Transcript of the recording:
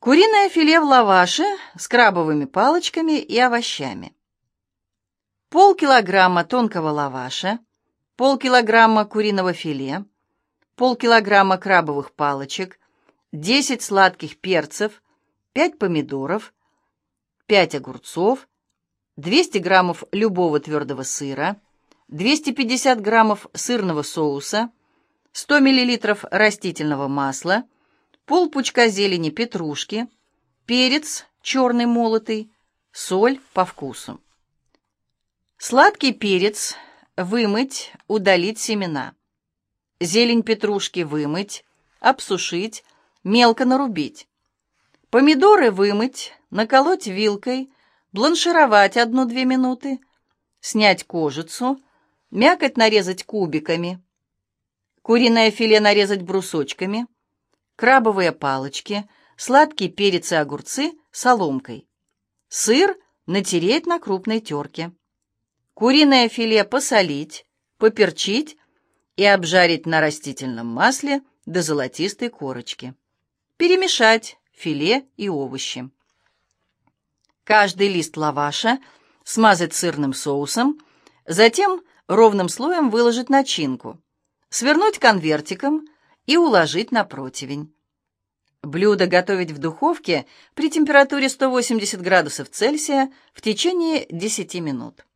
Куриное филе в лаваше с крабовыми палочками и овощами. Полкилограмма тонкого лаваша, полкилограмма куриного филе, полкилограмма крабовых палочек, 10 сладких перцев, 5 помидоров, 5 огурцов, 200 граммов любого твердого сыра, 250 граммов сырного соуса, 100 миллилитров растительного масла, полпучка зелени петрушки, перец черный молотый, соль по вкусу. Сладкий перец вымыть, удалить семена. Зелень петрушки вымыть, обсушить, мелко нарубить. Помидоры вымыть, наколоть вилкой, бланшировать одну-две минуты, снять кожицу, мякоть нарезать кубиками, куриное филе нарезать брусочками, крабовые палочки, сладкий перец и огурцы соломкой. Сыр натереть на крупной терке. Куриное филе посолить, поперчить и обжарить на растительном масле до золотистой корочки. Перемешать филе и овощи. Каждый лист лаваша смазать сырным соусом, затем ровным слоем выложить начинку, свернуть конвертиком и уложить на противень. Блюдо готовить в духовке при температуре 180 градусов Цельсия в течение 10 минут.